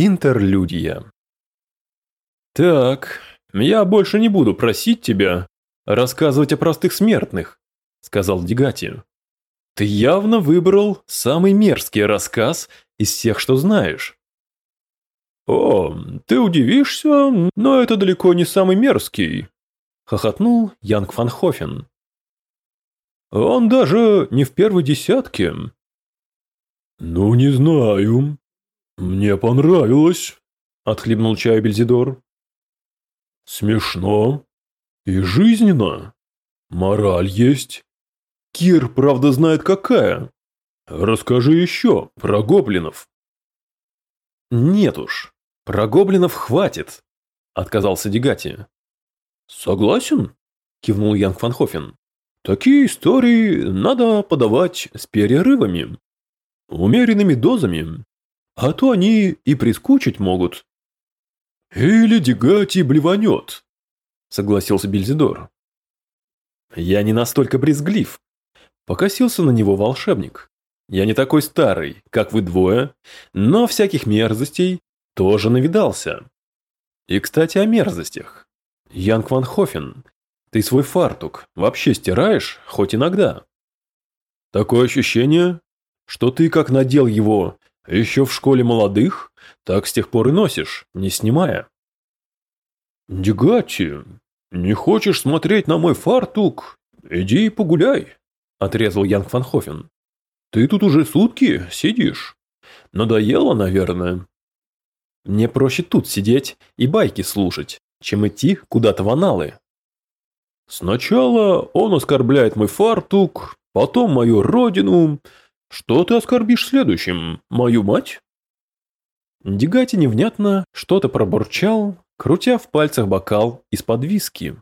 Интерлюдия. «Так, я больше не буду просить тебя рассказывать о простых смертных», — сказал Дегати. «Ты явно выбрал самый мерзкий рассказ из всех, что знаешь». «О, ты удивишься, но это далеко не самый мерзкий», — хохотнул Янг фан Хофен. «Он даже не в первой десятке». «Ну, не знаю», «Мне понравилось», — отхлебнул чай Бельзидор. «Смешно и жизненно. Мораль есть. Кир, правда, знает какая. Расскажи еще про гоблинов». «Нет уж, про гоблинов хватит», — отказался Дегати. «Согласен», — кивнул Янг Фанхофен. «Такие истории надо подавать с перерывами, умеренными дозами, а то они и прискучить могут. Или Дегати блеванет, согласился Бельзидор. Я не настолько брезглив. Покосился на него волшебник. Я не такой старый, как вы двое, но всяких мерзостей тоже навидался. И, кстати, о мерзостях. Янг Ван Хофен, ты свой фартук вообще стираешь, хоть иногда? Такое ощущение, что ты как надел его еще в школе молодых, так с тех пор и носишь, не снимая. Дегати, не хочешь смотреть на мой фартук? Иди и погуляй, отрезал Янг Фанхофен. Ты тут уже сутки сидишь. Надоело, наверное. Мне проще тут сидеть и байки слушать, чем идти куда-то в аналы. Сначала он оскорбляет мой фартук, потом мою родину, «Что ты оскорбишь следующим? Мою мать?» Дегати невнятно что-то пробурчал, крутя в пальцах бокал из-под виски.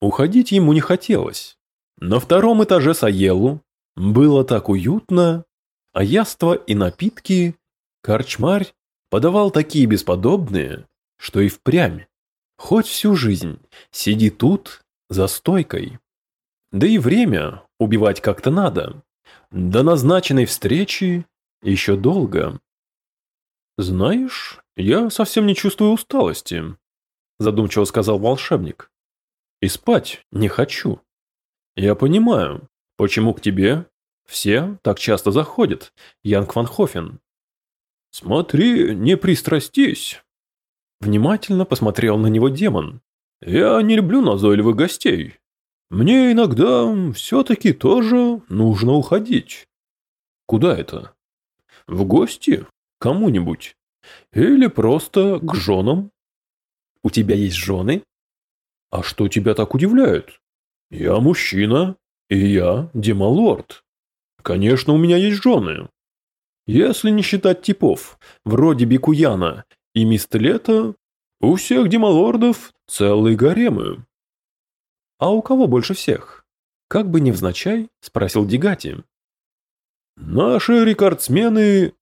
Уходить ему не хотелось. На втором этаже Саелу было так уютно, а яства и напитки корчмарь подавал такие бесподобные, что и впрямь, хоть всю жизнь, сиди тут за стойкой. Да и время убивать как-то надо. До назначенной встречи еще долго. «Знаешь, я совсем не чувствую усталости», – задумчиво сказал волшебник. «И спать не хочу. Я понимаю, почему к тебе все так часто заходят, Янг Ван Хофен. Смотри, не пристрастись». Внимательно посмотрел на него демон. «Я не люблю назойливых гостей. Мне иногда все-таки тоже нужно уходить. Куда это? В гости? Кому-нибудь? Или просто к женам? У тебя есть жены? А что тебя так удивляет? Я мужчина, и я демалорд. Конечно, у меня есть жены. Если не считать типов, вроде Бикуяна и Мистлета, у всех демалордов целые гаремы. «А у кого больше всех?» Как бы невзначай, спросил Дигати. «Наши рекордсмены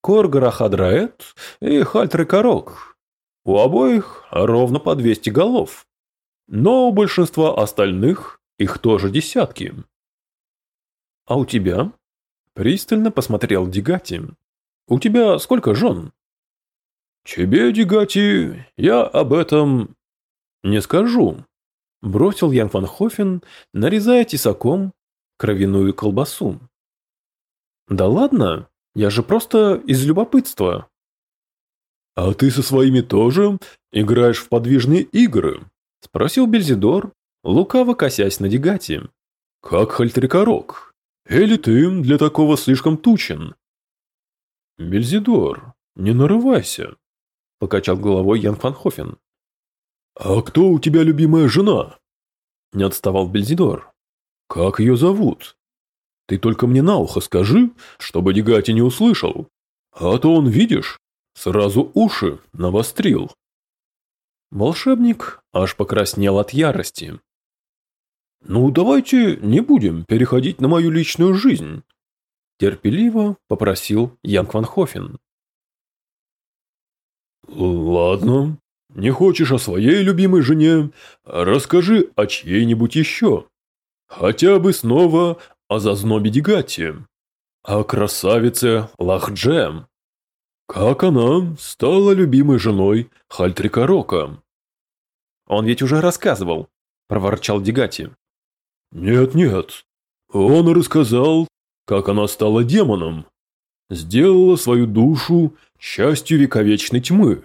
Коргара Хадраэт и Хальтрекорок. У обоих ровно по 200 голов. Но у большинства остальных их тоже десятки». «А у тебя?» Пристально посмотрел Дигати. «У тебя сколько жен?» «Тебе, Дигати, я об этом не скажу», Бросил Ян Ван Хофен, нарезая тесаком кровяную колбасу. «Да ладно, я же просто из любопытства». «А ты со своими тоже играешь в подвижные игры?» – спросил Бельзидор, лукаво косясь на Дегати. «Как хальтрикорок. Или ты для такого слишком тучен?» «Бельзидор, не нарывайся», – покачал головой Ян Фанхофен. «А кто у тебя любимая жена?» Не отставал Бельзидор. «Как ее зовут? Ты только мне на ухо скажи, чтобы Дегати не услышал. А то он, видишь, сразу уши навострил». Волшебник аж покраснел от ярости. «Ну, давайте не будем переходить на мою личную жизнь», терпеливо попросил Янг Ван Хофен. «Ладно, не хочешь о своей любимой жене? Расскажи о чьей-нибудь еще. Хотя бы снова о зазнобе Дигате. О красавице Лахдже. как она стала любимой женой Хальтрика Рока. Он ведь уже рассказывал, проворчал Дегати. Нет-нет, он рассказал, как она стала демоном, сделала свою душу частью вековечной тьмы,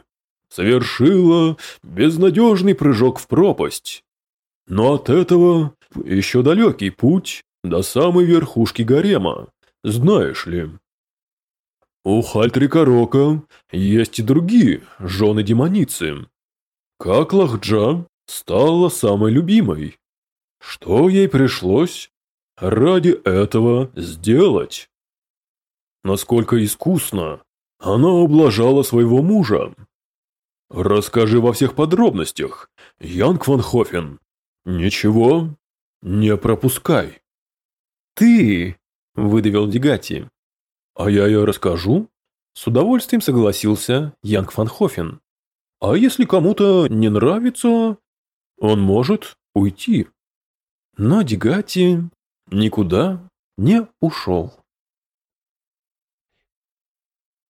совершила безнадежный прыжок в пропасть. Но от этого еще далекий путь до самой верхушки гарема, знаешь ли. У Хальтрика Рока есть и другие жены-демоницы. Как Лахджа стала самой любимой. Что ей пришлось ради этого сделать? Насколько искусно она ублажала своего мужа. Расскажи во всех подробностях, Янг Ван Хофен. Ничего не пропускай. Ты, выдавил Дегати. А я ее расскажу? С удовольствием согласился Янг Ван Хофен. А если кому-то не нравится, он может уйти. Но Дегати никуда не ушел.